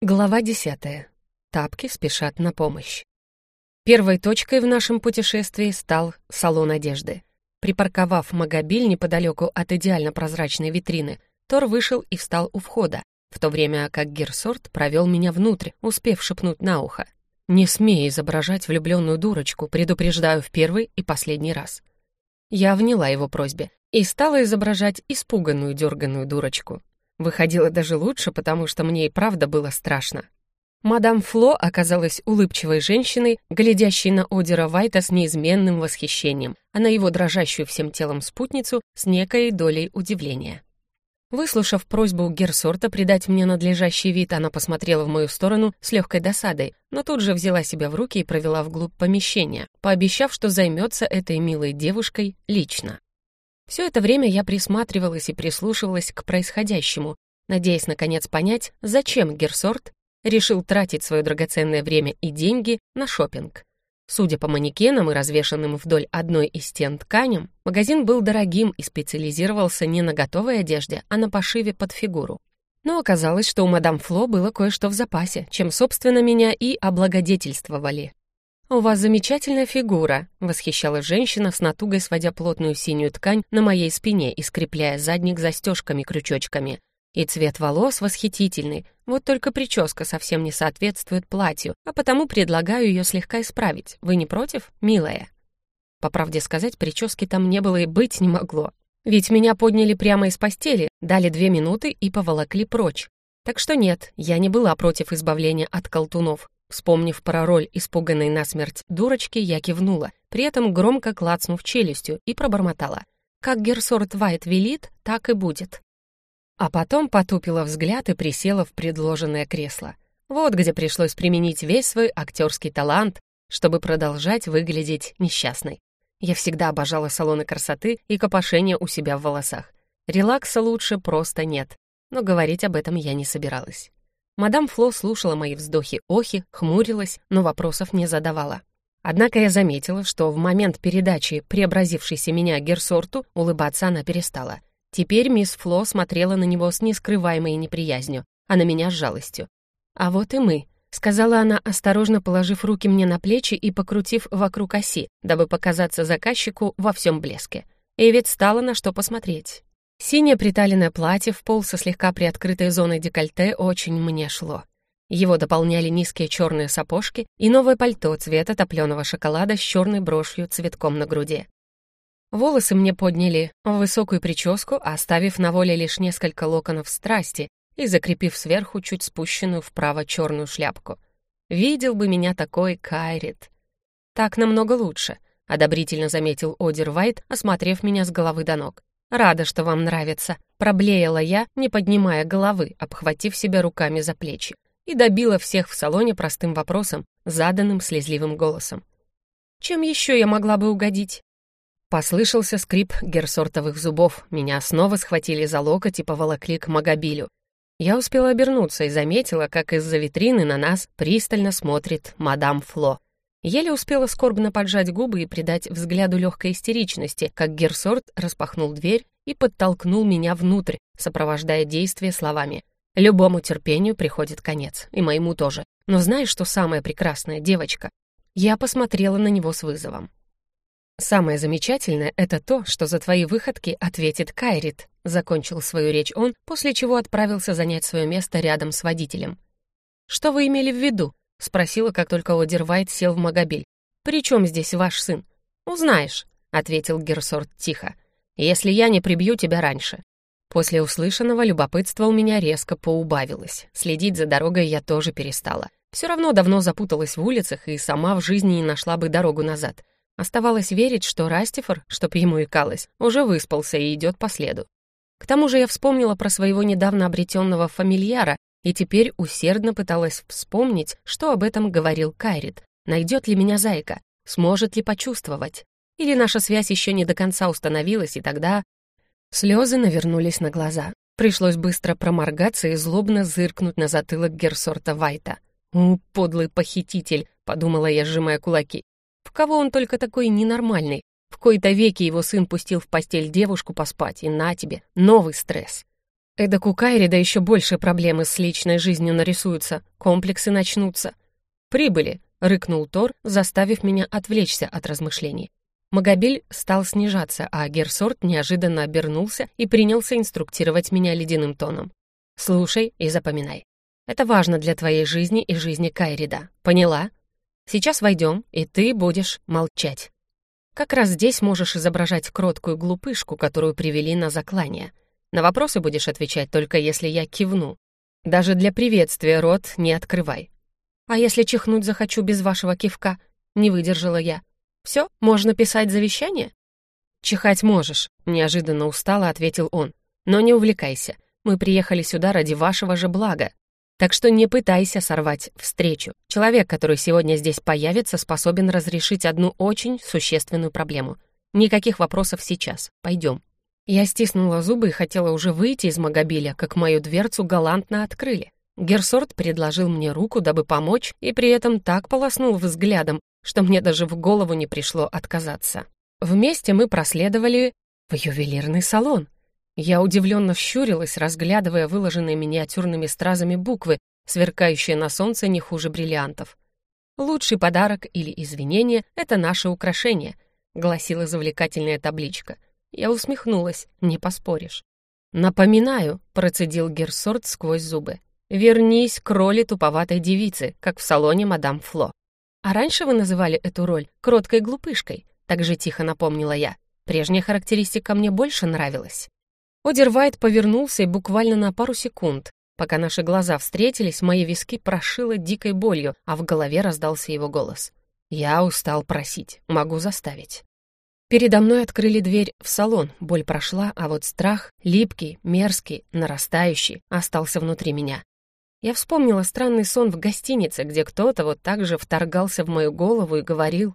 Глава десятая. Тапки спешат на помощь. Первой точкой в нашем путешествии стал салон одежды. Припарковав Магобиль неподалеку от идеально прозрачной витрины, Тор вышел и встал у входа, в то время как Герсорт провел меня внутрь, успев шепнуть на ухо. «Не смей изображать влюбленную дурочку, предупреждаю в первый и последний раз». Я вняла его просьбе и стала изображать испуганную дерганную дурочку. Выходило даже лучше, потому что мне и правда было страшно. Мадам Фло оказалась улыбчивой женщиной, глядящей на Одера Вайта с неизменным восхищением, а на его дрожащую всем телом спутницу с некой долей удивления. Выслушав просьбу Герсорта придать мне надлежащий вид, она посмотрела в мою сторону с легкой досадой, но тут же взяла себя в руки и провела вглубь помещения, пообещав, что займется этой милой девушкой лично. Все это время я присматривалась и прислушивалась к происходящему, надеясь наконец понять, зачем Герсорт решил тратить свое драгоценное время и деньги на шопинг. Судя по манекенам и развешанным вдоль одной из стен тканям, магазин был дорогим и специализировался не на готовой одежде, а на пошиве под фигуру. Но оказалось, что у мадам Фло было кое-что в запасе, чем, собственно, меня и облагодетельствовали. «У вас замечательная фигура», — восхищалась женщина с натугой, сводя плотную синюю ткань на моей спине и скрепляя задник застежками-крючочками. «И цвет волос восхитительный, вот только прическа совсем не соответствует платью, а потому предлагаю ее слегка исправить. Вы не против, милая?» По правде сказать, прически там не было и быть не могло. Ведь меня подняли прямо из постели, дали две минуты и поволокли прочь. Так что нет, я не была против избавления от колтунов. Вспомнив про роль испуганной насмерть дурочки, я кивнула, при этом громко клацнув челюстью и пробормотала. «Как Герсорт Вайт велит, так и будет». А потом потупила взгляд и присела в предложенное кресло. Вот где пришлось применить весь свой актерский талант, чтобы продолжать выглядеть несчастной. Я всегда обожала салоны красоты и копошение у себя в волосах. Релакса лучше просто нет, но говорить об этом я не собиралась. Мадам Фло слушала мои вздохи-охи, хмурилась, но вопросов не задавала. Однако я заметила, что в момент передачи преобразившейся меня Герсорту улыбаться она перестала. Теперь мисс Фло смотрела на него с нескрываемой неприязнью, а на меня с жалостью. «А вот и мы», — сказала она, осторожно положив руки мне на плечи и покрутив вокруг оси, дабы показаться заказчику во всем блеске. И ведь стало на что посмотреть. Синее приталенное платье в пол со слегка приоткрытой зоной декольте очень мне шло. Его дополняли низкие черные сапожки и новое пальто цвета топленого шоколада с черной брошью цветком на груди. Волосы мне подняли в высокую прическу, оставив на воле лишь несколько локонов страсти и закрепив сверху чуть спущенную вправо черную шляпку. Видел бы меня такой Кайрит. Так намного лучше, одобрительно заметил Одер Вайт, осмотрев меня с головы до ног. «Рада, что вам нравится», — проблеяла я, не поднимая головы, обхватив себя руками за плечи, и добила всех в салоне простым вопросом, заданным слезливым голосом. «Чем еще я могла бы угодить?» Послышался скрип герсортовых зубов, меня снова схватили за локоть и поволокли к Магобилю. Я успела обернуться и заметила, как из-за витрины на нас пристально смотрит мадам Фло. Еле успела скорбно поджать губы и придать взгляду легкой истеричности, как Герсорт распахнул дверь и подтолкнул меня внутрь, сопровождая действия словами. «Любому терпению приходит конец, и моему тоже. Но знаешь, что самое прекрасное, девочка?» Я посмотрела на него с вызовом. «Самое замечательное — это то, что за твои выходки ответит Кайрит», — закончил свою речь он, после чего отправился занять свое место рядом с водителем. «Что вы имели в виду?» — спросила, как только Одервайт сел в Магобиль. «При чем здесь ваш сын?» «Узнаешь», — ответил Герсорт тихо, «если я не прибью тебя раньше». После услышанного любопытство у меня резко поубавилось. Следить за дорогой я тоже перестала. Все равно давно запуталась в улицах и сама в жизни не нашла бы дорогу назад. Оставалось верить, что Растифор, чтоб ему икалось, уже выспался и идет по следу. К тому же я вспомнила про своего недавно обретенного фамильяра и теперь усердно пыталась вспомнить, что об этом говорил Кайрит. Найдет ли меня зайка? Сможет ли почувствовать? Или наша связь еще не до конца установилась, и тогда... Слезы навернулись на глаза. Пришлось быстро проморгаться и злобно зыркнуть на затылок Герсорта Вайта. «У, подлый похититель!» — подумала я, сжимая кулаки. «В кого он только такой ненормальный? В кои-то веки его сын пустил в постель девушку поспать, и на тебе, новый стресс. Эдак у Кайрида еще больше проблемы с личной жизнью нарисуются, комплексы начнутся. «Прибыли!» — рыкнул Тор, заставив меня отвлечься от размышлений. Магобиль стал снижаться, а Герсорт неожиданно обернулся и принялся инструктировать меня ледяным тоном. «Слушай и запоминай. Это важно для твоей жизни и жизни Кайрида. Поняла? Сейчас войдем, и ты будешь молчать. Как раз здесь можешь изображать кроткую глупышку, которую привели на заклание. На вопросы будешь отвечать только если я кивну. Даже для приветствия рот не открывай. А если чихнуть захочу без вашего кивка? Не выдержала я. Все, можно писать завещание? Чихать можешь, неожиданно устало ответил он. Но не увлекайся. Мы приехали сюда ради вашего же блага. Так что не пытайся сорвать встречу. Человек, который сегодня здесь появится, способен разрешить одну очень существенную проблему. Никаких вопросов сейчас. Пойдем. Я стиснула зубы и хотела уже выйти из Магобиля, как мою дверцу галантно открыли. Герсорт предложил мне руку, дабы помочь, и при этом так полоснул взглядом, что мне даже в голову не пришло отказаться. Вместе мы проследовали в ювелирный салон. Я удивленно щурилась, разглядывая выложенные миниатюрными стразами буквы, сверкающие на солнце не хуже бриллиантов. «Лучший подарок или извинение — это наше украшение», — гласила завлекательная табличка — я усмехнулась, не поспоришь. «Напоминаю», — процедил Герсорт сквозь зубы, «вернись к роли туповатой девицы, как в салоне мадам Фло». «А раньше вы называли эту роль кроткой глупышкой», — так же тихо напомнила я. Прежняя характеристика мне больше нравилась. Одервайт повернулся и буквально на пару секунд, пока наши глаза встретились, мои виски прошило дикой болью, а в голове раздался его голос. «Я устал просить, могу заставить». Передо мной открыли дверь в салон, боль прошла, а вот страх, липкий, мерзкий, нарастающий, остался внутри меня. Я вспомнила странный сон в гостинице, где кто-то вот так же вторгался в мою голову и говорил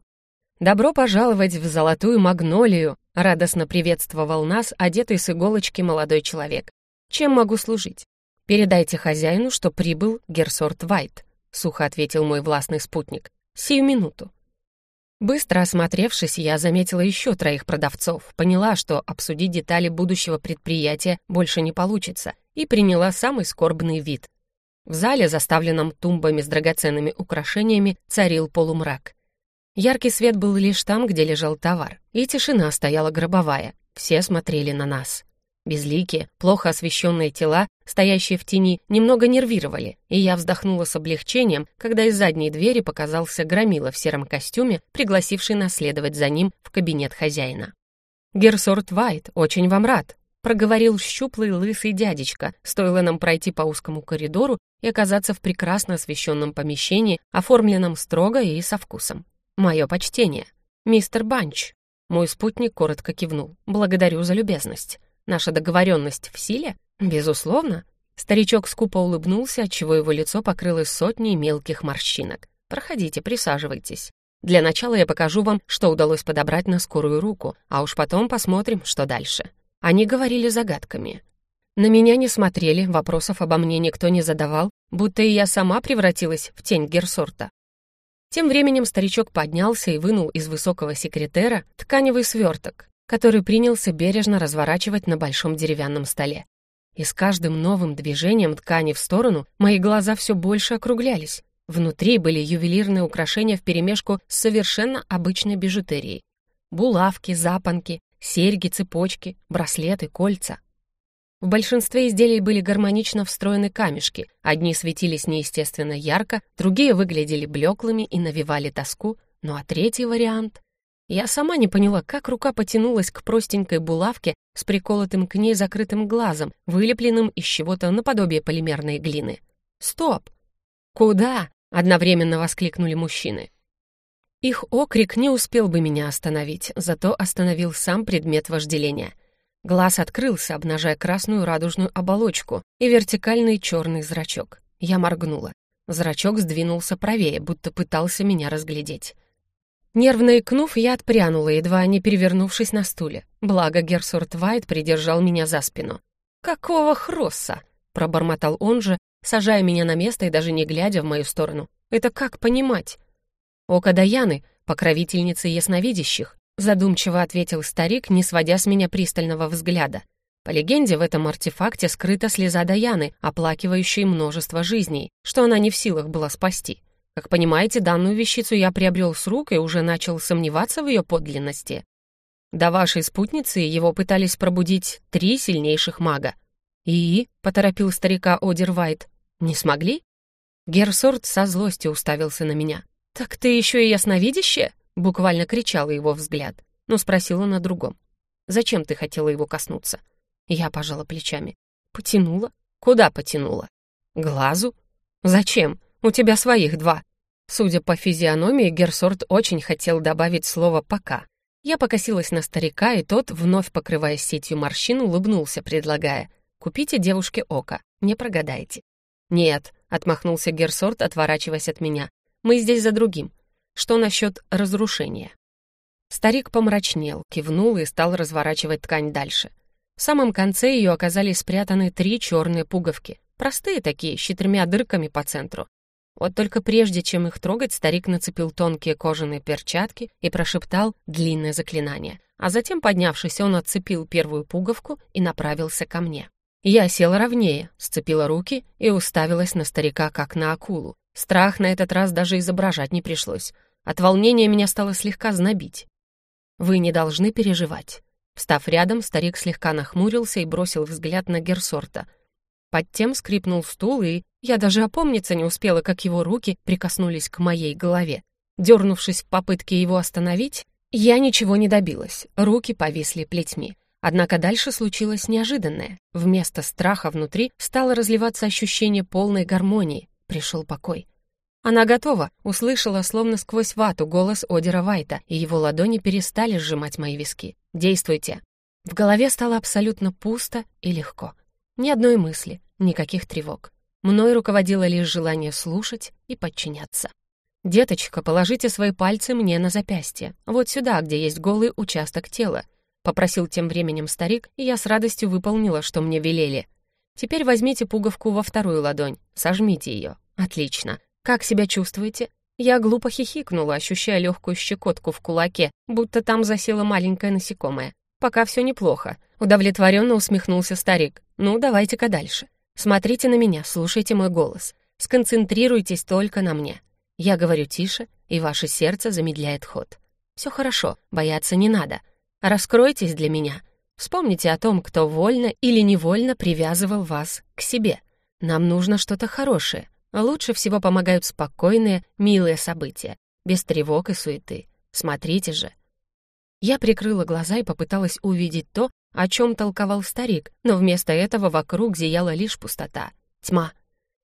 «Добро пожаловать в золотую магнолию!» Радостно приветствовал нас, одетый с иголочки молодой человек. «Чем могу служить?» «Передайте хозяину, что прибыл Герсорт Вайт», — сухо ответил мой властный спутник. «Сию минуту». Быстро осмотревшись, я заметила еще троих продавцов, поняла, что обсудить детали будущего предприятия больше не получится, и приняла самый скорбный вид. В зале, заставленном тумбами с драгоценными украшениями, царил полумрак. Яркий свет был лишь там, где лежал товар, и тишина стояла гробовая, все смотрели на нас. Безликие, плохо освещенные тела, стоящие в тени, немного нервировали, и я вздохнула с облегчением, когда из задней двери показался громила в сером костюме, пригласивший наследовать за ним в кабинет хозяина. «Герсорт Вайт, очень вам рад», — проговорил щуплый лысый дядечка, стоило нам пройти по узкому коридору и оказаться в прекрасно освещенном помещении, оформленном строго и со вкусом. «Мое почтение. Мистер Банч». Мой спутник коротко кивнул. «Благодарю за любезность». Наша договоренность в силе? Безусловно. Старичок скупо улыбнулся, отчего его лицо покрылось сотней мелких морщинок. Проходите, присаживайтесь. Для начала я покажу вам, что удалось подобрать на скорую руку, а уж потом посмотрим, что дальше. Они говорили загадками. На меня не смотрели, вопросов обо мне никто не задавал, будто и я сама превратилась в тень Герсорта. Тем временем старичок поднялся и вынул из высокого секретера тканевый сверток, который принялся бережно разворачивать на большом деревянном столе. И с каждым новым движением ткани в сторону мои глаза все больше округлялись. Внутри были ювелирные украшения вперемешку с совершенно обычной бижутерией. Булавки, запонки, серьги, цепочки, браслеты, кольца. В большинстве изделий были гармонично встроены камешки. Одни светились неестественно ярко, другие выглядели блеклыми и навевали тоску, ну а третий вариант я сама не поняла, как рука потянулась к простенькой булавке с приколотым к ней закрытым глазом, вылепленным из чего-то наподобие полимерной глины. «Стоп! Куда?» — одновременно воскликнули мужчины. Их окрик не успел бы меня остановить, зато остановил сам предмет вожделения. Глаз открылся, обнажая красную радужную оболочку и вертикальный черный зрачок. Я моргнула. Зрачок сдвинулся правее, будто пытался меня разглядеть. Нервно икнув, я отпрянула, едва не перевернувшись на стуле. Благо Герсурт Вайт придержал меня за спину. «Какого хросса?» — пробормотал он же, сажая меня на место и даже не глядя в мою сторону. «Это как понимать?» «Око Даяны, покровительницы ясновидящих», — задумчиво ответил старик, не сводя с меня пристального взгляда. По легенде, в этом артефакте скрыта слеза Даяны, оплакивающая множество жизней, что она не в силах была спасти. Как понимаете, данную вещицу я приобрел с рук и уже начал сомневаться в ее подлинности. До вашей спутницы его пытались пробудить три сильнейших мага. «И?» — поторопил старика Одервайт. «Не смогли?» Герсорт со злостью уставился на меня. «Так ты еще и ясновидящая?» — буквально кричал его взгляд, но спросил он о другом. «Зачем ты хотела его коснуться?» Я пожала плечами. «Потянула?» «Куда потянула?» «Глазу?» «Зачем? У тебя своих два». Судя по физиономии, Герсорт очень хотел добавить слово «пока». Я покосилась на старика, и тот, вновь покрывая сетью морщин, улыбнулся, предлагая «Купите девушке око, не прогадайте». «Нет», — отмахнулся Герсорт, отворачиваясь от меня. «Мы здесь за другим. Что насчет разрушения?» Старик помрачнел, кивнул и стал разворачивать ткань дальше. В самом конце ее оказались спрятаны три черные пуговки. Простые такие, с четырьмя дырками по центру. Вот только прежде, чем их трогать, старик нацепил тонкие кожаные перчатки и прошептал длинное заклинание. А затем, поднявшись, он отцепил первую пуговку и направился ко мне. Я села ровнее, сцепила руки и уставилась на старика, как на акулу. Страх на этот раз даже изображать не пришлось. От волнения меня стало слегка знобить. «Вы не должны переживать». Встав рядом, старик слегка нахмурился и бросил взгляд на Герсорта — под тем скрипнул стул, и я даже опомниться не успела, как его руки прикоснулись к моей голове. Дернувшись в попытке его остановить, я ничего не добилась, руки повисли плетьми. Однако дальше случилось неожиданное. Вместо страха внутри стало разливаться ощущение полной гармонии. Пришел покой. Она готова, услышала, словно сквозь вату, голос Одера Вайта, и его ладони перестали сжимать мои виски. «Действуйте». В голове стало абсолютно пусто и легко. Ни одной мысли, никаких тревог. Мной руководило лишь желание слушать и подчиняться. «Деточка, положите свои пальцы мне на запястье, вот сюда, где есть голый участок тела», попросил тем временем старик, и я с радостью выполнила, что мне велели. «Теперь возьмите пуговку во вторую ладонь, сожмите ее. Отлично. Как себя чувствуете?» Я глупо хихикнула, ощущая легкую щекотку в кулаке, будто там засело маленькое насекомое. «Пока все неплохо», — удовлетворенно усмехнулся старик. «Ну, давайте-ка дальше. Смотрите на меня, слушайте мой голос. Сконцентрируйтесь только на мне. Я говорю тише, и ваше сердце замедляет ход. Все хорошо, бояться не надо. Раскройтесь для меня. Вспомните о том, кто вольно или невольно привязывал вас к себе. Нам нужно что-то хорошее. Лучше всего помогают спокойные, милые события, без тревог и суеты. Смотрите же, я прикрыла глаза и попыталась увидеть то, о чем толковал старик, но вместо этого вокруг зияла лишь пустота, тьма.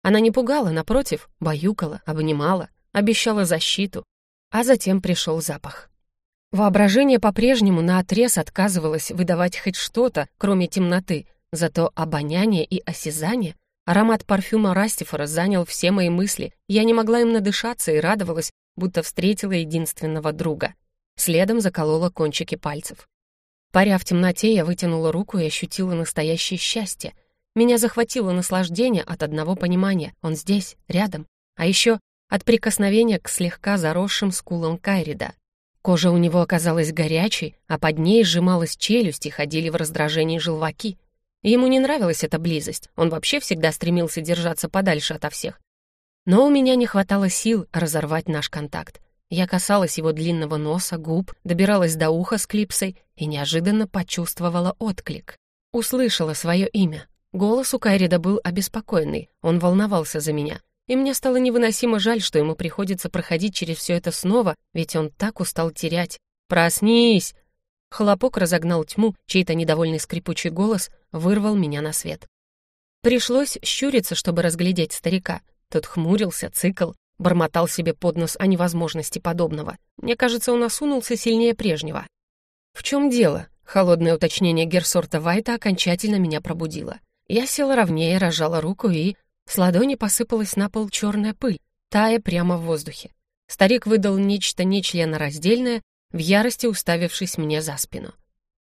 Она не пугала, напротив, баюкала, обнимала, обещала защиту, а затем пришел запах. Воображение по-прежнему наотрез отказывалось выдавать хоть что-то, кроме темноты, зато обоняние и осязание, аромат парфюма Растифора занял все мои мысли, я не могла им надышаться и радовалась, будто встретила единственного друга — Следом заколола кончики пальцев. Паря в темноте, я вытянула руку и ощутила настоящее счастье. Меня захватило наслаждение от одного понимания. Он здесь, рядом. А еще от прикосновения к слегка заросшим скулам Кайрида. Кожа у него оказалась горячей, а под ней сжималась челюсть и ходили в раздражении желваки. Ему не нравилась эта близость, он вообще всегда стремился держаться подальше ото всех. Но у меня не хватало сил разорвать наш контакт. Я касалась его длинного носа, губ, добиралась до уха с клипсой и неожиданно почувствовала отклик. Услышала свое имя. Голос у Кайрида был обеспокоенный, он волновался за меня. И мне стало невыносимо жаль, что ему приходится проходить через все это снова, ведь он так устал терять. «Проснись!» Хлопок разогнал тьму, чей-то недовольный скрипучий голос вырвал меня на свет. Пришлось щуриться, чтобы разглядеть старика. Тот хмурился, цикл, Бормотал себе под нос о невозможности подобного. Мне кажется, он осунулся сильнее прежнего. «В чем дело?» Холодное уточнение Герсорта Вайта окончательно меня пробудило. Я села ровнее, разжала руку и... С ладони посыпалась на пол черная пыль, тая прямо в воздухе. Старик выдал нечто нечленораздельное, в ярости уставившись мне за спину.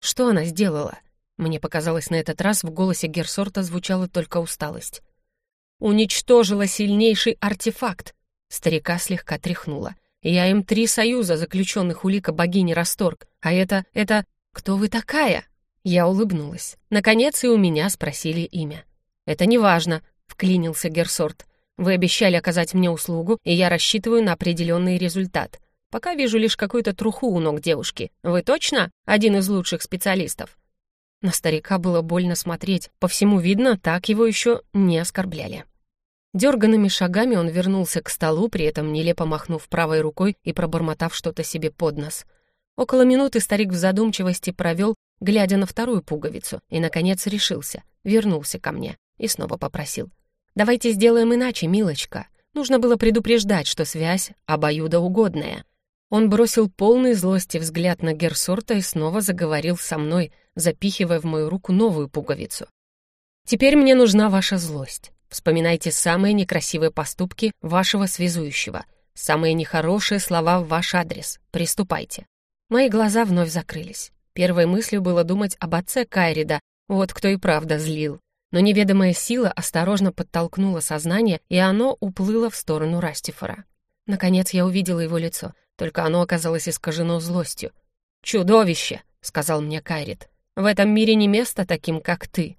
Что она сделала? Мне показалось, на этот раз в голосе Герсорта звучала только усталость. «Уничтожила сильнейший артефакт», Старика слегка тряхнула. «Я им три союза, заключенных у лика богини Расторг. А это... это... Кто вы такая?» Я улыбнулась. Наконец и у меня спросили имя. «Это не важно», — вклинился Герсорт. «Вы обещали оказать мне услугу, и я рассчитываю на определенный результат. Пока вижу лишь какую-то труху у ног девушки. Вы точно один из лучших специалистов?» На старика было больно смотреть. По всему видно, так его еще не оскорбляли. Дерганными шагами он вернулся к столу, при этом нелепо махнув правой рукой и пробормотав что-то себе под нос. Около минуты старик в задумчивости провел, глядя на вторую пуговицу, и, наконец, решился, вернулся ко мне и снова попросил. «Давайте сделаем иначе, милочка. Нужно было предупреждать, что связь обоюдоугодная». Он бросил полный злости взгляд на Герсорта и снова заговорил со мной, запихивая в мою руку новую пуговицу. «Теперь мне нужна ваша злость. Вспоминайте самые некрасивые поступки вашего связующего, самые нехорошие слова в ваш адрес. Приступайте». Мои глаза вновь закрылись. Первой мыслью было думать об отце Кайрида, вот кто и правда злил. Но неведомая сила осторожно подтолкнула сознание, и оно уплыло в сторону Растифора. Наконец я увидела его лицо, только оно оказалось искажено злостью. «Чудовище!» — сказал мне Кайрит. «В этом мире не место таким, как ты».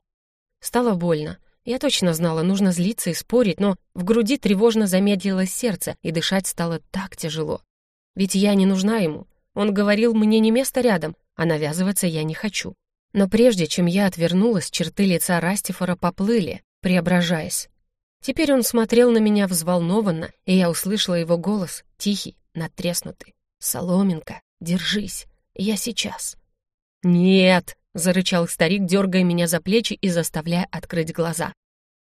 Стало больно. Я точно знала, нужно злиться и спорить, но в груди тревожно замедлилось сердце, и дышать стало так тяжело. Ведь я не нужна ему. Он говорил, мне не место рядом, а навязываться я не хочу. Но прежде чем я отвернулась, черты лица Растифора поплыли, преображаясь. Теперь он смотрел на меня взволнованно, и я услышала его голос, тихий, надтреснутый. «Соломинка, держись, я сейчас». «Нет!» — зарычал старик, дергая меня за плечи и заставляя открыть глаза.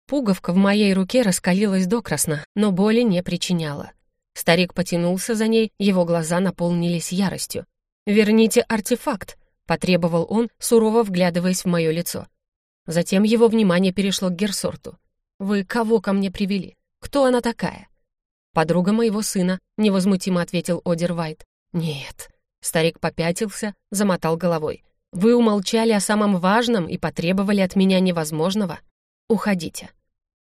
Пуговка в моей руке раскалилась докрасно, но боли не причиняла. Старик потянулся за ней, его глаза наполнились яростью. «Верните артефакт!» — потребовал он, сурово вглядываясь в мое лицо. Затем его внимание перешло к Герсорту. «Вы кого ко мне привели? Кто она такая?» «Подруга моего сына», — невозмутимо ответил Одер Вайт. «Нет». Старик попятился, замотал головой. «Вы умолчали о самом важном и потребовали от меня невозможного. Уходите».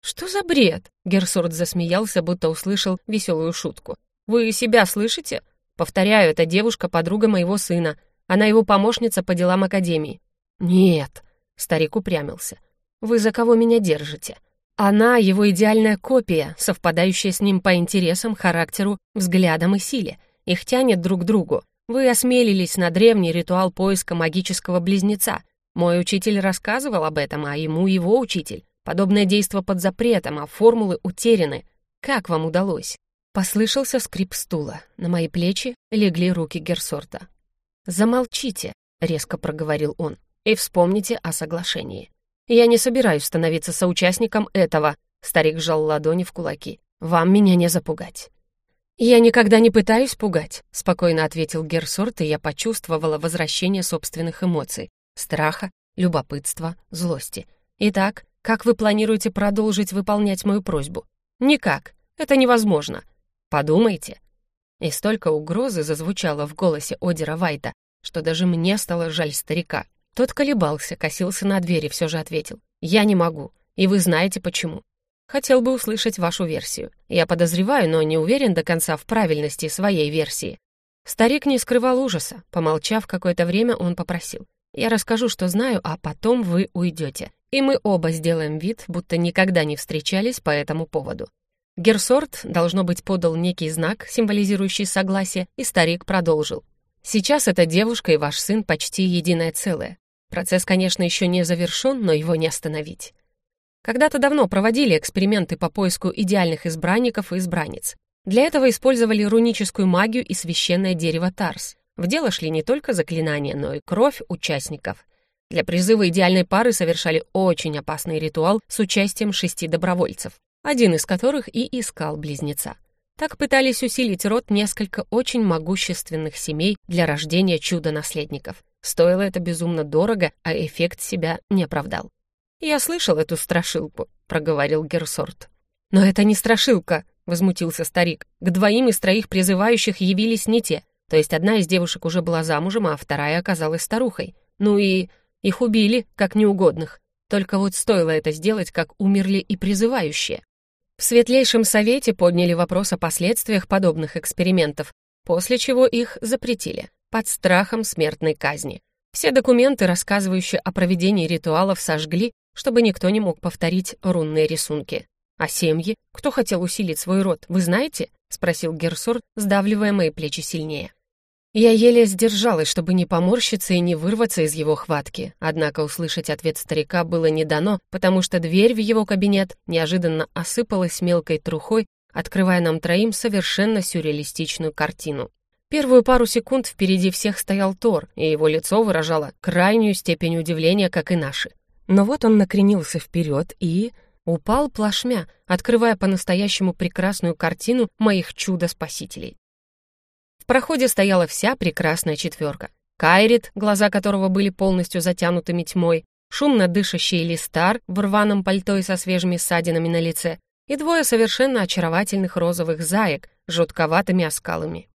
«Что за бред?» — Герсорт засмеялся, будто услышал веселую шутку. «Вы себя слышите? Повторяю, эта девушка — подруга моего сына. Она его помощница по делам Академии». «Нет», — старик упрямился. «Вы за кого меня держите?» Она — его идеальная копия, совпадающая с ним по интересам, характеру, взглядам и силе. Их тянет друг к другу. Вы осмелились на древний ритуал поиска магического близнеца. Мой учитель рассказывал об этом, а ему его учитель. Подобное действо под запретом, а формулы утеряны. Как вам удалось?» Послышался скрип стула. На мои плечи легли руки Герсорта. «Замолчите», — резко проговорил он, — «и вспомните о соглашении. «Я не собираюсь становиться соучастником этого», — старик сжал ладони в кулаки. «Вам меня не запугать». «Я никогда не пытаюсь пугать», — спокойно ответил Герсорт, и я почувствовала возвращение собственных эмоций — страха, любопытства, злости. «Итак, как вы планируете продолжить выполнять мою просьбу?» «Никак. Это невозможно. Подумайте». И столько угрозы зазвучало в голосе Одера Вайта, что даже мне стало жаль старика. Тот колебался, косился на двери, все же ответил. «Я не могу, и вы знаете почему. Хотел бы услышать вашу версию. Я подозреваю, но не уверен до конца в правильности своей версии». Старик не скрывал ужаса. Помолчав какое-то время, он попросил. «Я расскажу, что знаю, а потом вы уйдете. И мы оба сделаем вид, будто никогда не встречались по этому поводу». Герсорт, должно быть, подал некий знак, символизирующий согласие, и старик продолжил. Сейчас эта девушка и ваш сын почти единое целое. Процесс, конечно, еще не завершен, но его не остановить. Когда-то давно проводили эксперименты по поиску идеальных избранников и избранниц. Для этого использовали руническую магию и священное дерево Тарс. В дело шли не только заклинания, но и кровь участников. Для призыва идеальной пары совершали очень опасный ритуал с участием шести добровольцев, один из которых и искал близнеца. Так пытались усилить род несколько очень могущественных семей для рождения чудо-наследников. Стоило это безумно дорого, а эффект себя не оправдал. «Я слышал эту страшилку», — проговорил Герсорт. «Но это не страшилка», — возмутился старик. «К двоим из троих призывающих явились не те. То есть одна из девушек уже была замужем, а вторая оказалась старухой. Ну и их убили, как неугодных. Только вот стоило это сделать, как умерли и призывающие. В Светлейшем Совете подняли вопрос о последствиях подобных экспериментов, после чего их запретили, под страхом смертной казни. Все документы, рассказывающие о проведении ритуалов, сожгли, чтобы никто не мог повторить рунные рисунки. «А семьи? Кто хотел усилить свой род, вы знаете?» — спросил Герсор, сдавливая мои плечи сильнее. Я еле сдержалась, чтобы не поморщиться и не вырваться из его хватки, однако услышать ответ старика было не дано, потому что дверь в его кабинет неожиданно осыпалась мелкой трухой, открывая нам троим совершенно сюрреалистичную картину. Первую пару секунд впереди всех стоял Тор, и его лицо выражало крайнюю степень удивления, как и наши. Но вот он накренился вперед и... упал плашмя, открывая по-настоящему прекрасную картину моих чудо-спасителей проходе стояла вся прекрасная четверка. Кайрит, глаза которого были полностью затянутыми тьмой, шумно дышащий Листар в рваном пальто и со свежими ссадинами на лице, и двое совершенно очаровательных розовых заек с жутковатыми оскалами.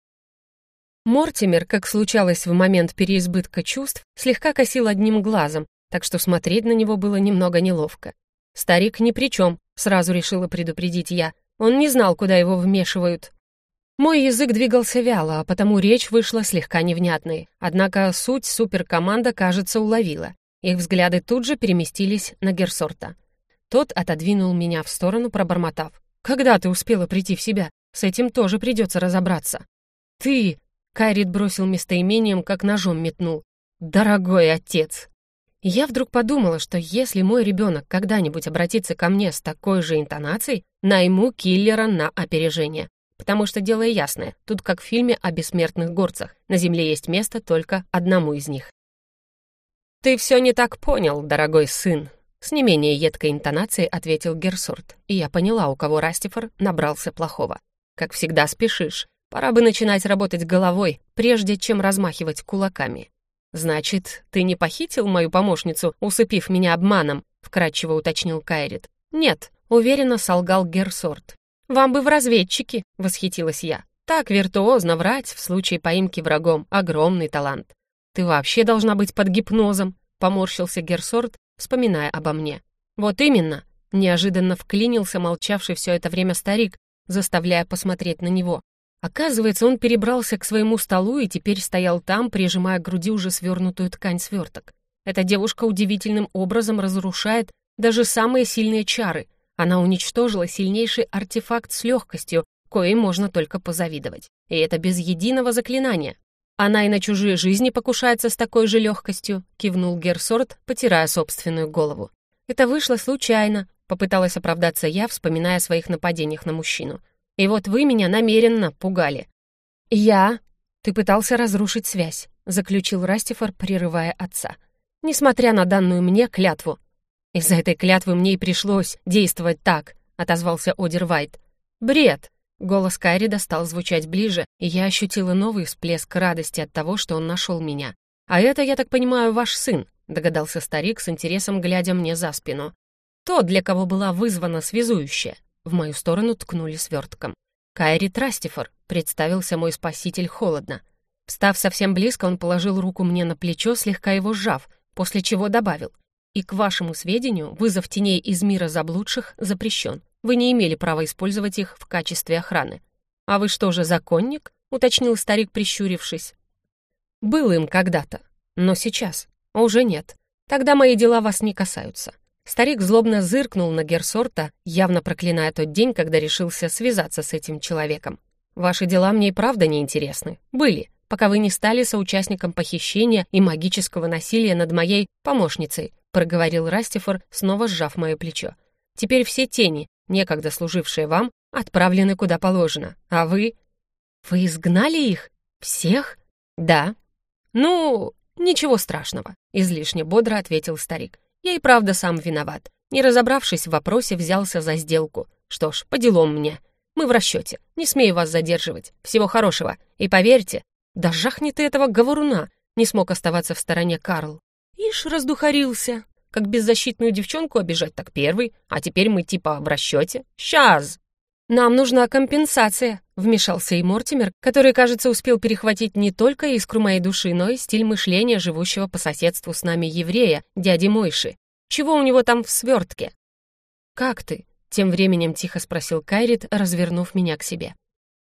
Мортимер, как случалось в момент переизбытка чувств, слегка косил одним глазом, так что смотреть на него было немного неловко. Старик ни при чем, сразу решила предупредить я. Он не знал, куда его вмешивают, мой язык двигался вяло, а потому речь вышла слегка невнятной. Однако суть суперкоманда, кажется, уловила. Их взгляды тут же переместились на Герсорта. Тот отодвинул меня в сторону, пробормотав. «Когда ты успела прийти в себя? С этим тоже придется разобраться». «Ты...» — Кайрит бросил местоимением, как ножом метнул. «Дорогой отец!» Я вдруг подумала, что если мой ребенок когда-нибудь обратится ко мне с такой же интонацией, найму киллера на опережение. Потому что дело ясное, тут как в фильме о бессмертных горцах, на Земле есть место только одному из них. «Ты все не так понял, дорогой сын», — с не менее едкой интонацией ответил Герсурт, и я поняла, у кого Растифор набрался плохого. «Как всегда спешишь. Пора бы начинать работать головой, прежде чем размахивать кулаками». «Значит, ты не похитил мою помощницу, усыпив меня обманом?» — вкратчиво уточнил Кайрит. «Нет», — уверенно солгал Герсорт. «Вам бы в разведчики!» — восхитилась я. «Так виртуозно врать в случае поимки врагом. Огромный талант. Ты вообще должна быть под гипнозом!» — поморщился Герсорт, вспоминая обо мне. «Вот именно!» — неожиданно вклинился молчавший все это время старик, заставляя посмотреть на него. Оказывается, он перебрался к своему столу и теперь стоял там, прижимая к груди уже свернутую ткань сверток. Эта девушка удивительным образом разрушает даже самые сильные чары — она уничтожила сильнейший артефакт с легкостью, коей можно только позавидовать. И это без единого заклинания. Она и на чужие жизни покушается с такой же легкостью, кивнул Герсорт, потирая собственную голову. Это вышло случайно, попыталась оправдаться я, вспоминая о своих нападениях на мужчину. И вот вы меня намеренно пугали. Я... Ты пытался разрушить связь, заключил Растифор, прерывая отца. Несмотря на данную мне клятву, «Из-за этой клятвы мне и пришлось действовать так», — отозвался Одер Вайт. «Бред!» Голос Кайрида стал звучать ближе, и я ощутила новый всплеск радости от того, что он нашел меня. «А это, я так понимаю, ваш сын», — догадался старик с интересом, глядя мне за спину. «Тот, для кого была вызвана связующая». В мою сторону ткнули свертком. «Кайри Трастифор», — представился мой спаситель холодно. Встав совсем близко, он положил руку мне на плечо, слегка его сжав, после чего добавил. И, к вашему сведению, вызов теней из мира заблудших запрещен. Вы не имели права использовать их в качестве охраны. А вы что же, законник? уточнил старик, прищурившись. Был им когда-то, но сейчас уже нет. Тогда мои дела вас не касаются. Старик злобно зыркнул на Герсорта, явно проклиная тот день, когда решился связаться с этим человеком. «Ваши дела мне и правда не интересны. Были, пока вы не стали соучастником похищения и магического насилия над моей помощницей, — проговорил Растифор, снова сжав мое плечо. «Теперь все тени, некогда служившие вам, отправлены куда положено. А вы...» «Вы изгнали их? Всех?» «Да». «Ну, ничего страшного», — излишне бодро ответил старик. «Я и правда сам виноват. Не разобравшись в вопросе, взялся за сделку. Что ж, по делам мне. Мы в расчете. Не смею вас задерживать. Всего хорошего. И поверьте, да жахни ты этого говоруна!» Не смог оставаться в стороне Карл. Ишь, раздухарился. Как беззащитную девчонку обижать, так первый. А теперь мы типа в расчете. Сейчас. «Нам нужна компенсация», — вмешался и Мортимер, который, кажется, успел перехватить не только искру моей души, но и стиль мышления живущего по соседству с нами еврея, дяди Мойши. Чего у него там в свертке? «Как ты?» — тем временем тихо спросил Кайрит, развернув меня к себе.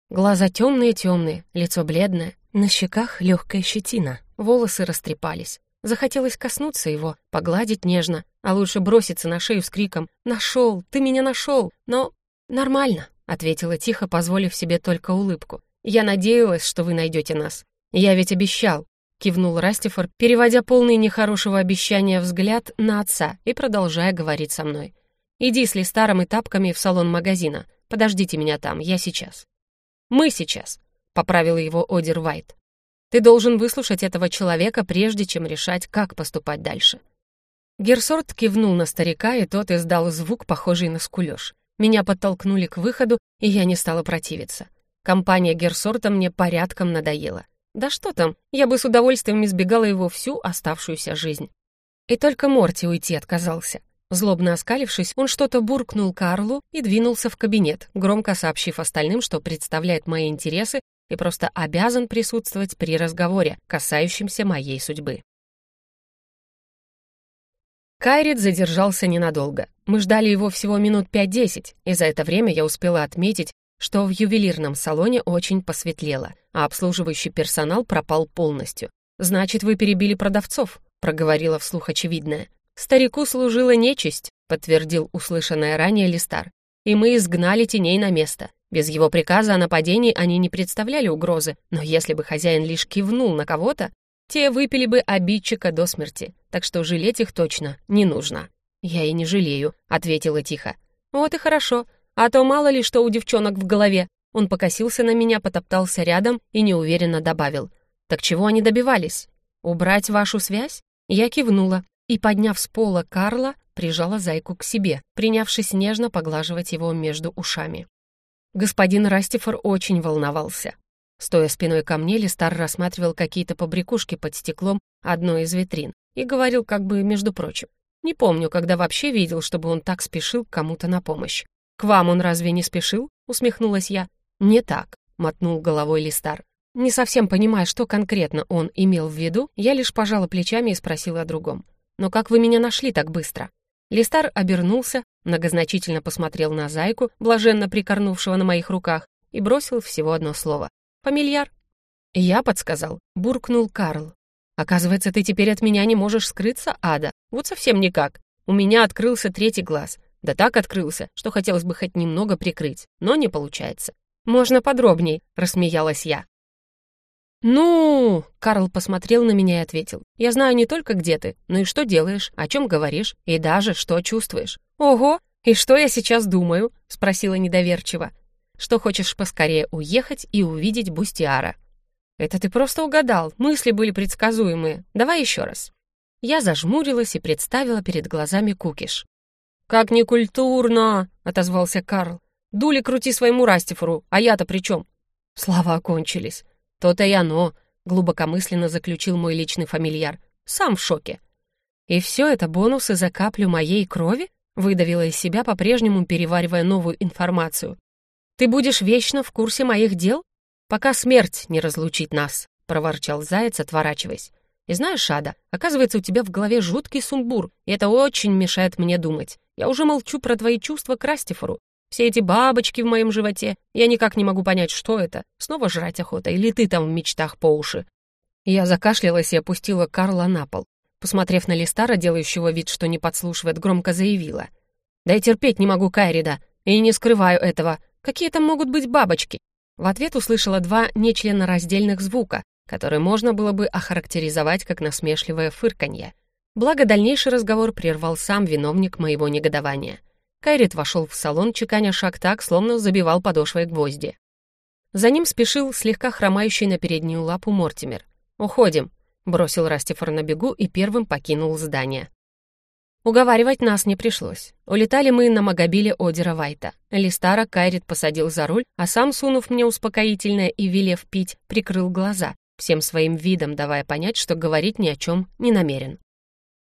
Глаза темные-темные, лицо бледное, на щеках легкая щетина, волосы растрепались. Захотелось коснуться его, погладить нежно, а лучше броситься на шею с криком «Нашел! Ты меня нашел!» Но нормально, ответила тихо, позволив себе только улыбку. «Я надеялась, что вы найдете нас. Я ведь обещал», — кивнул Растифор, переводя полный нехорошего обещания взгляд на отца и продолжая говорить со мной. «Иди с Листаром и тапками в салон магазина. Подождите меня там, я сейчас». «Мы сейчас», — поправил его Одер Вайт. «Ты должен выслушать этого человека, прежде чем решать, как поступать дальше». Герсорт кивнул на старика, и тот издал звук, похожий на скулёж. Меня подтолкнули к выходу, и я не стала противиться. Компания Герсорта мне порядком надоела. Да что там, я бы с удовольствием избегала его всю оставшуюся жизнь. И только Морти уйти отказался. Злобно оскалившись, он что-то буркнул Карлу и двинулся в кабинет, громко сообщив остальным, что представляет мои интересы и просто обязан присутствовать при разговоре, касающемся моей судьбы. Кайрит задержался ненадолго. Мы ждали его всего минут пять-десять, и за это время я успела отметить, что в ювелирном салоне очень посветлело, а обслуживающий персонал пропал полностью. «Значит, вы перебили продавцов», — проговорила вслух очевидное. «Старику служила нечисть», — подтвердил услышанное ранее Листар. «И мы изгнали теней на место. Без его приказа о нападении они не представляли угрозы, но если бы хозяин лишь кивнул на кого-то, те выпили бы обидчика до смерти, так что жалеть их точно не нужно». «Я и не жалею», — ответила тихо. «Вот и хорошо, а то мало ли что у девчонок в голове». Он покосился на меня, потоптался рядом и неуверенно добавил. «Так чего они добивались? Убрать вашу связь?» Я кивнула и, подняв с пола Карла, прижала зайку к себе, принявшись нежно поглаживать его между ушами. Господин Растифор очень волновался. Стоя спиной ко мне, Листар рассматривал какие-то побрякушки под стеклом одной из витрин и говорил как бы между прочим. Не помню, когда вообще видел, чтобы он так спешил кому-то на помощь. «К вам он разве не спешил?» — усмехнулась я. «Не так», — мотнул головой Листар. Не совсем понимая, что конкретно он имел в виду, я лишь пожала плечами и спросила о другом. «Но как вы меня нашли так быстро?» Листар обернулся, многозначительно посмотрел на зайку, блаженно прикорнувшего на моих руках, и бросил всего одно слово. Фамильяр?» «Я подсказал», — буркнул Карл. «Оказывается, ты теперь от меня не можешь скрыться, Ада. Вот совсем никак. У меня открылся третий глаз. Да так открылся, что хотелось бы хоть немного прикрыть, но не получается. «Можно подробней», — рассмеялась я. «Ну...» — Карл посмотрел на меня и ответил. «Я знаю не только, где ты, но и что делаешь, о чем говоришь, и даже что чувствуешь». «Ого! И что я сейчас думаю?» — спросила недоверчиво что хочешь поскорее уехать и увидеть Бустиара. Это ты просто угадал, мысли были предсказуемые. Давай еще раз. Я зажмурилась и представила перед глазами кукиш. «Как некультурно!» — отозвался Карл. «Дули крути своему Растифору, а я-то при чем?» Слова окончились. «То-то и оно», — глубокомысленно заключил мой личный фамильяр. «Сам в шоке». «И все это бонусы за каплю моей крови?» — выдавила из себя, по-прежнему переваривая новую информацию. «Ты будешь вечно в курсе моих дел, пока смерть не разлучит нас», — проворчал заяц, отворачиваясь. «И знаешь, Шада, оказывается, у тебя в голове жуткий сумбур, и это очень мешает мне думать. Я уже молчу про твои чувства к Растифору. Все эти бабочки в моем животе, я никак не могу понять, что это. Снова жрать охота, или ты там в мечтах по уши?» Я закашлялась и опустила Карла на пол. Посмотрев на Листара, делающего вид, что не подслушивает, громко заявила. «Да я терпеть не могу Кайрида, и не скрываю этого. Какие там могут быть бабочки? В ответ услышала два нечленораздельных звука, которые можно было бы охарактеризовать как насмешливое фырканье. Благо, дальнейший разговор прервал сам виновник моего негодования. Кайрит вошел в салон, чеканя шаг так, словно забивал подошвой гвозди. За ним спешил слегка хромающий на переднюю лапу Мортимер. «Уходим», — бросил Растифор на бегу и первым покинул здание. Уговаривать нас не пришлось. Улетали мы на Магобиле Одера Вайта. Листара Кайрит посадил за руль, а сам, сунув мне успокоительное и велев пить, прикрыл глаза, всем своим видом давая понять, что говорить ни о чем не намерен.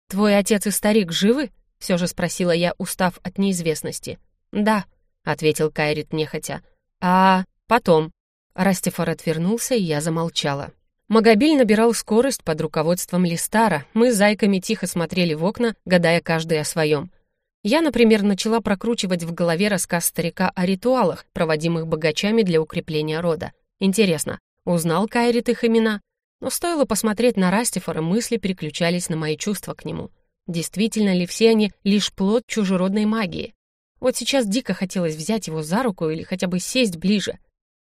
«Твой отец и старик живы?» — все же спросила я, устав от неизвестности. «Да», — ответил Кайрит нехотя. «А потом?» Растифор отвернулся, и я замолчала. Магобиль набирал скорость под руководством Листара. Мы с зайками тихо смотрели в окна, гадая каждый о своем. Я, например, начала прокручивать в голове рассказ старика о ритуалах, проводимых богачами для укрепления рода. Интересно, узнал Кайрит их имена? Но стоило посмотреть на Растифора, мысли переключались на мои чувства к нему. Действительно ли все они лишь плод чужеродной магии? Вот сейчас дико хотелось взять его за руку или хотя бы сесть ближе.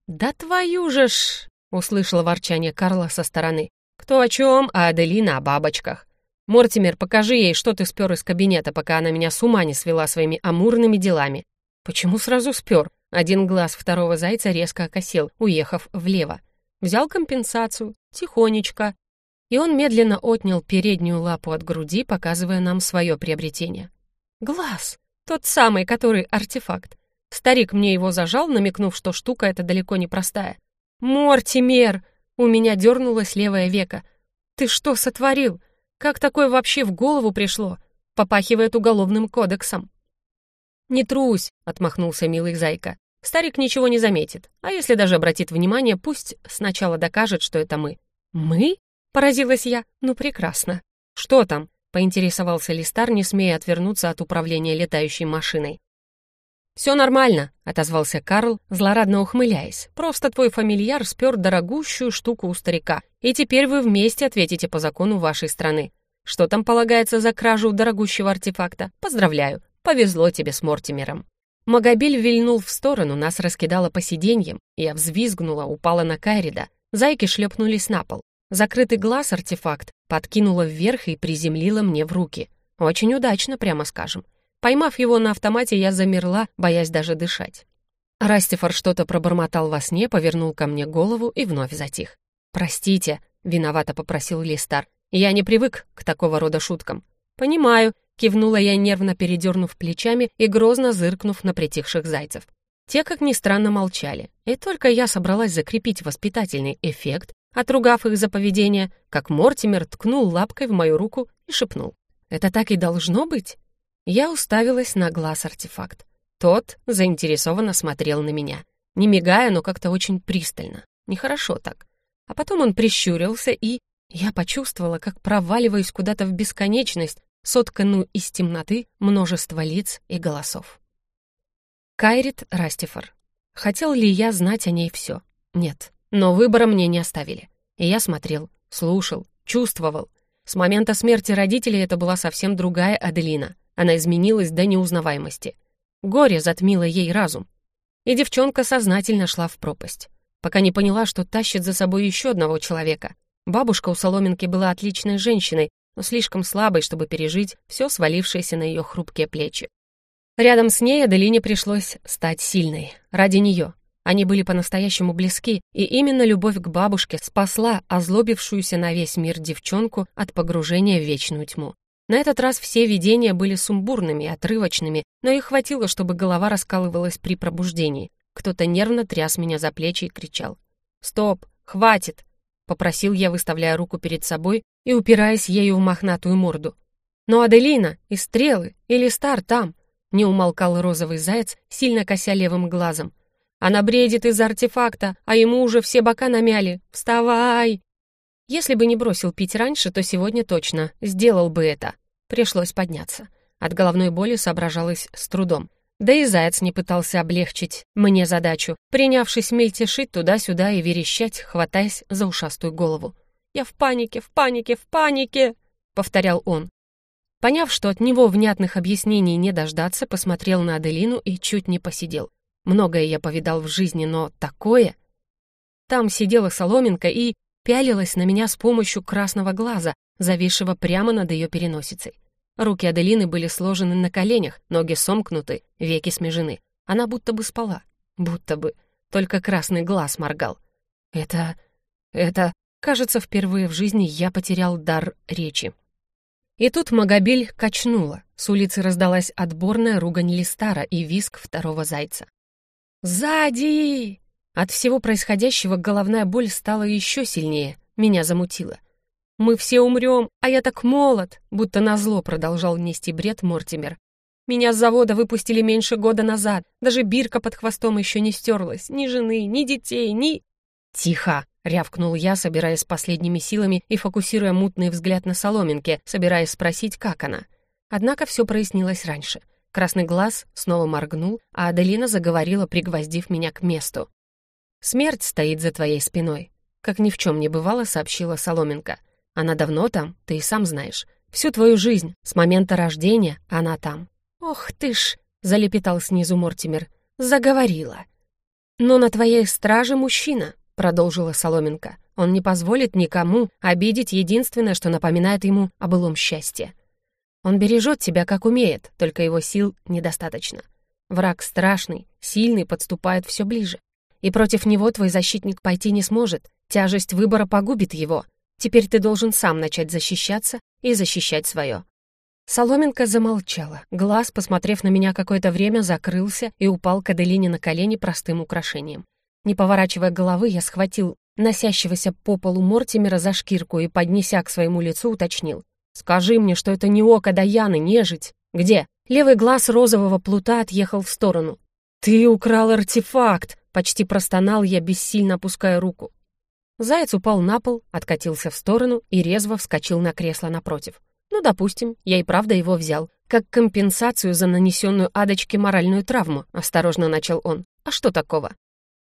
«Да твою же ж!» — услышала ворчание Карла со стороны. «Кто о чем, а Аделина о бабочках. Мортимер, покажи ей, что ты спер из кабинета, пока она меня с ума не свела своими амурными делами». «Почему сразу спер?» Один глаз второго зайца резко окосил, уехав влево. Взял компенсацию, тихонечко. И он медленно отнял переднюю лапу от груди, показывая нам свое приобретение. «Глаз!» Тот самый, который артефакт. Старик мне его зажал, намекнув, что штука эта далеко не простая. «Мортимер!» У меня дернулось левое веко. «Ты что сотворил? Как такое вообще в голову пришло?» Попахивает уголовным кодексом. «Не трусь», — отмахнулся милый зайка. «Старик ничего не заметит. А если даже обратит внимание, пусть сначала докажет, что это мы». «Мы?» — поразилась я. «Ну, прекрасно». «Что там?» поинтересовался Листар, не смея отвернуться от управления летающей машиной. «Все нормально», — отозвался Карл, злорадно ухмыляясь. «Просто твой фамильяр спер дорогущую штуку у старика, и теперь вы вместе ответите по закону вашей страны. Что там полагается за кражу дорогущего артефакта? Поздравляю, повезло тебе с Мортимером». Магобиль вильнул в сторону, нас раскидало по сиденьям, я взвизгнула, упала на Кайрида. Зайки шлепнулись на пол. Закрытый глаз артефакт подкинула вверх и приземлила мне в руки. Очень удачно, прямо скажем. Поймав его на автомате, я замерла, боясь даже дышать. Растифор что-то пробормотал во сне, повернул ко мне голову и вновь затих. «Простите», — виновато попросил Листар. «Я не привык к такого рода шуткам». «Понимаю», — кивнула я, нервно передернув плечами и грозно зыркнув на притихших зайцев. Те, как ни странно, молчали. И только я собралась закрепить воспитательный эффект, Отругав их за поведение, как Мортимер ткнул лапкой в мою руку и шепнул. «Это так и должно быть?» Я уставилась на глаз-артефакт. Тот заинтересованно смотрел на меня, не мигая, но как-то очень пристально. Нехорошо так. А потом он прищурился, и я почувствовала, как проваливаюсь куда-то в бесконечность, сотканную из темноты множество лиц и голосов. Кайрит Растифор. Хотел ли я знать о ней все? Нет. Но выбора мне не оставили. И я смотрел, слушал, чувствовал. С момента смерти родителей это была совсем другая Аделина. Она изменилась до неузнаваемости. Горе затмило ей разум. И девчонка сознательно шла в пропасть, пока не поняла, что тащит за собой еще одного человека. Бабушка у Соломинки была отличной женщиной, но слишком слабой, чтобы пережить все свалившееся на ее хрупкие плечи. Рядом с ней Аделине пришлось стать сильной. Ради нее, они были по-настоящему близки, и именно любовь к бабушке спасла озлобившуюся на весь мир девчонку от погружения в вечную тьму. На этот раз все видения были сумбурными, отрывочными, но их хватило, чтобы голова раскалывалась при пробуждении. Кто-то нервно тряс меня за плечи и кричал. «Стоп! Хватит!» — попросил я, выставляя руку перед собой и упираясь ею в мохнатую морду. «Но Аделина, и стрелы, или стар там!» — не умолкал розовый заяц, сильно кося левым глазом. Она бредит из артефакта, а ему уже все бока намяли. Вставай!» Если бы не бросил пить раньше, то сегодня точно сделал бы это. Пришлось подняться. От головной боли соображалось с трудом. Да и заяц не пытался облегчить мне задачу, принявшись мельтешить туда-сюда и верещать, хватаясь за ушастую голову. «Я в панике, в панике, в панике!» — повторял он. Поняв, что от него внятных объяснений не дождаться, посмотрел на Аделину и чуть не посидел. Многое я повидал в жизни, но такое... Там сидела соломинка и пялилась на меня с помощью красного глаза, зависшего прямо над ее переносицей. Руки Аделины были сложены на коленях, ноги сомкнуты, веки смежены. Она будто бы спала. Будто бы. Только красный глаз моргал. Это... это... Кажется, впервые в жизни я потерял дар речи. И тут Магобиль качнула. С улицы раздалась отборная ругань Листара и виск второго зайца. «Сзади!» От всего происходящего головная боль стала еще сильнее, меня замутило. «Мы все умрем, а я так молод!» Будто назло продолжал нести бред Мортимер. «Меня с завода выпустили меньше года назад, даже бирка под хвостом еще не стерлась, ни жены, ни детей, ни...» «Тихо!» — рявкнул я, собираясь последними силами и фокусируя мутный взгляд на соломинке, собираясь спросить, как она. Однако все прояснилось раньше — Красный глаз снова моргнул, а Аделина заговорила, пригвоздив меня к месту. «Смерть стоит за твоей спиной. как ни в чем не бывало, сообщила Соломенко. «Она давно там, ты и сам знаешь. Всю твою жизнь, с момента рождения, она там». «Ох ты ж!» — залепетал снизу Мортимер. «Заговорила». «Но на твоей страже мужчина», — продолжила Соломенко. «Он не позволит никому обидеть единственное, что напоминает ему о былом счастье. Он бережет тебя, как умеет, только его сил недостаточно. Враг страшный, сильный, подступает все ближе. И против него твой защитник пойти не сможет, Тяжесть выбора погубит его. Теперь ты должен сам начать защищаться и защищать свое». Соломенко замолчала. Глаз, посмотрев на меня какое-то время, закрылся и упал к Аделине на колени простым украшением. Не поворачивая головы, я схватил носящегося по полу Мортимера за шкирку и, поднеся к своему лицу, уточнил. «Скажи мне, что это не око Даяны, нежить. Где?» Левый глаз розового плута отъехал в сторону. «Ты украл артефакт!» — почти простонал я, бессильно опуская руку. Заяц упал на пол, откатился в сторону и резво вскочил на кресло напротив. Ну, допустим, я и правда его взял. Как компенсацию за нанесенную Адочке моральную травму, осторожно начал он. А что такого?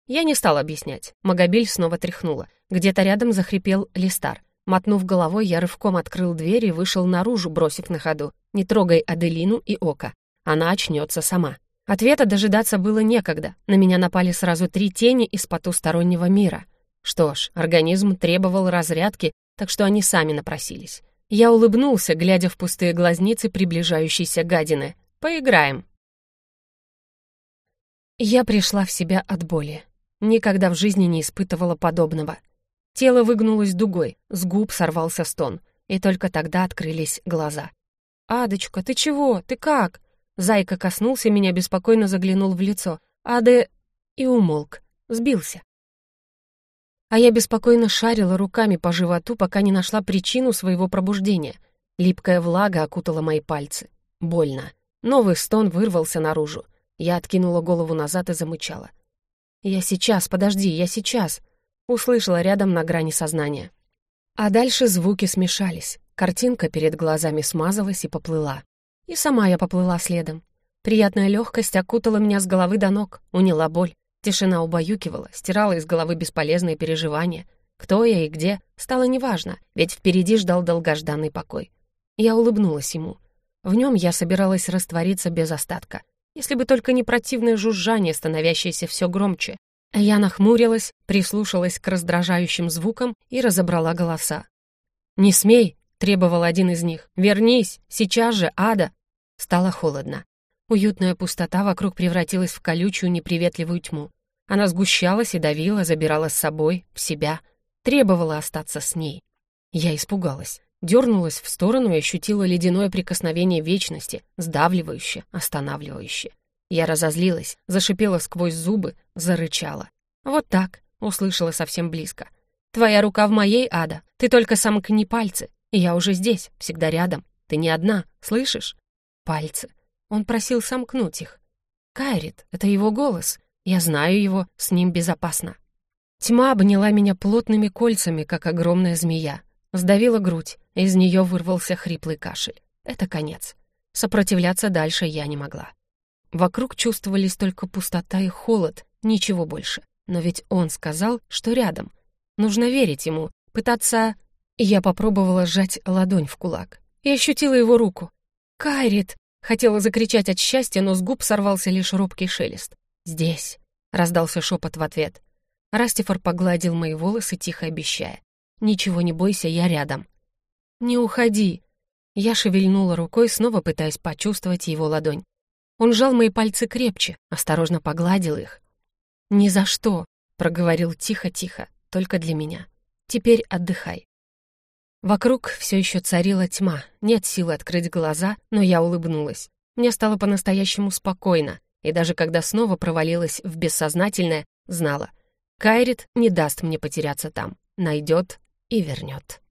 Я не стал объяснять. Магобиль снова тряхнула. Где-то рядом захрипел Листар. Мотнув головой, я рывком открыл дверь и вышел наружу, бросив на ходу. «Не трогай Аделину и Ока. Она очнется сама». Ответа дожидаться было некогда. На меня напали сразу три тени из потустороннего мира — что ж, организм требовал разрядки, так что они сами напросились. Я улыбнулся, глядя в пустые глазницы приближающейся гадины. «Поиграем». Я пришла в себя от боли. Никогда в жизни не испытывала подобного. Тело выгнулось дугой, с губ сорвался стон, и только тогда открылись глаза. «Адочка, ты чего? Ты как?» Зайка коснулся меня, беспокойно заглянул в лицо. «Аде...» И умолк, сбился а я беспокойно шарила руками по животу, пока не нашла причину своего пробуждения. Липкая влага окутала мои пальцы. Больно. Новый стон вырвался наружу. Я откинула голову назад и замычала. «Я сейчас, подожди, я сейчас!» Услышала рядом на грани сознания. А дальше звуки смешались. Картинка перед глазами смазалась и поплыла. И сама я поплыла следом. Приятная легкость окутала меня с головы до ног, уняла боль. Тишина убаюкивала, стирала из головы бесполезные переживания. Кто я и где, стало неважно, ведь впереди ждал долгожданный покой. Я улыбнулась ему. В нем я собиралась раствориться без остатка, если бы только не противное жужжание, становящееся все громче. Я нахмурилась, прислушалась к раздражающим звукам и разобрала голоса. «Не смей!» — требовал один из них. «Вернись! Сейчас же, ада!» Стало холодно. Уютная пустота вокруг превратилась в колючую неприветливую тьму. Она сгущалась и давила, забирала с собой, в себя, требовала остаться с ней. Я испугалась, дернулась в сторону и ощутила ледяное прикосновение вечности, сдавливающее, останавливающее. Я разозлилась, зашипела сквозь зубы, зарычала. «Вот так», — услышала совсем близко. «Твоя рука в моей, Ада, ты только сомкни пальцы, я уже здесь, всегда рядом, ты не одна, слышишь?» Пальцы. Он просил сомкнуть их. Кайрит, это его голос. Я знаю его, с ним безопасно. Тьма обняла меня плотными кольцами, как огромная змея. Сдавила грудь, из нее вырвался хриплый кашель. Это конец. Сопротивляться дальше я не могла. Вокруг чувствовались только пустота и холод, ничего больше. Но ведь он сказал, что рядом. Нужно верить ему, пытаться... Я попробовала сжать ладонь в кулак и ощутила его руку. «Кайрит!» Хотела закричать от счастья, но с губ сорвался лишь робкий шелест. «Здесь», — раздался шепот в ответ. Растифор погладил мои волосы, тихо обещая. «Ничего не бойся, я рядом». «Не уходи!» Я шевельнула рукой, снова пытаясь почувствовать его ладонь. Он сжал мои пальцы крепче, осторожно погладил их. «Ни за что!» — проговорил тихо-тихо, только для меня. «Теперь отдыхай». Вокруг все еще царила тьма, нет силы открыть глаза, но я улыбнулась. Мне стало по-настоящему спокойно, и даже когда снова провалилась в бессознательное, знала. Кайрит не даст мне потеряться там, найдет и вернет.